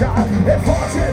força, é forte.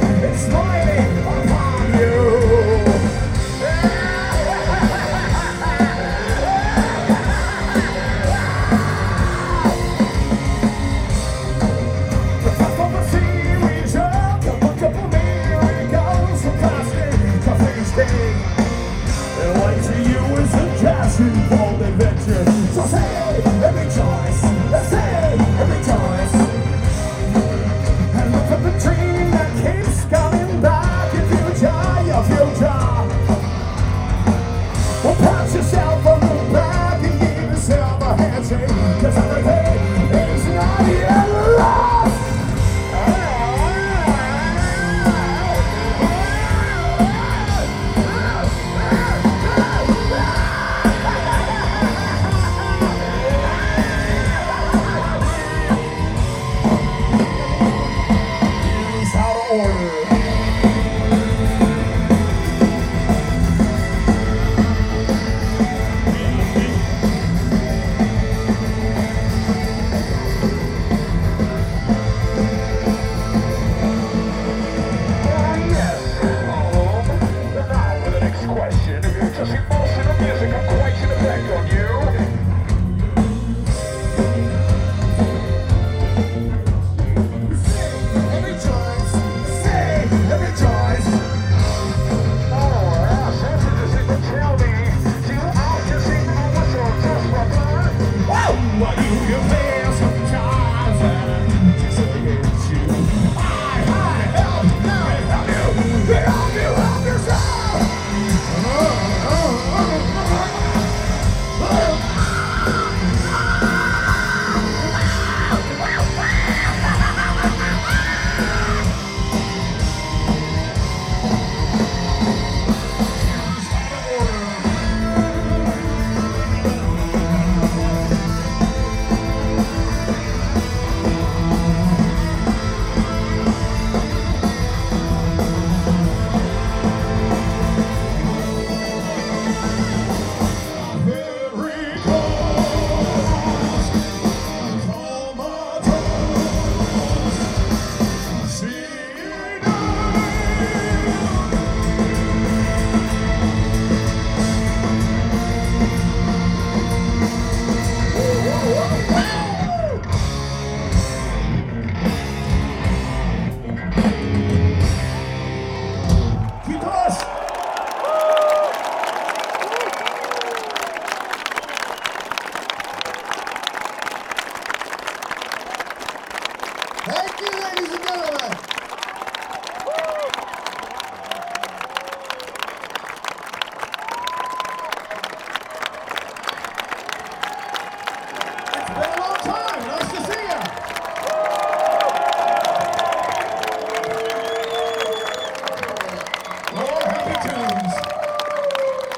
Кирилл Здорово!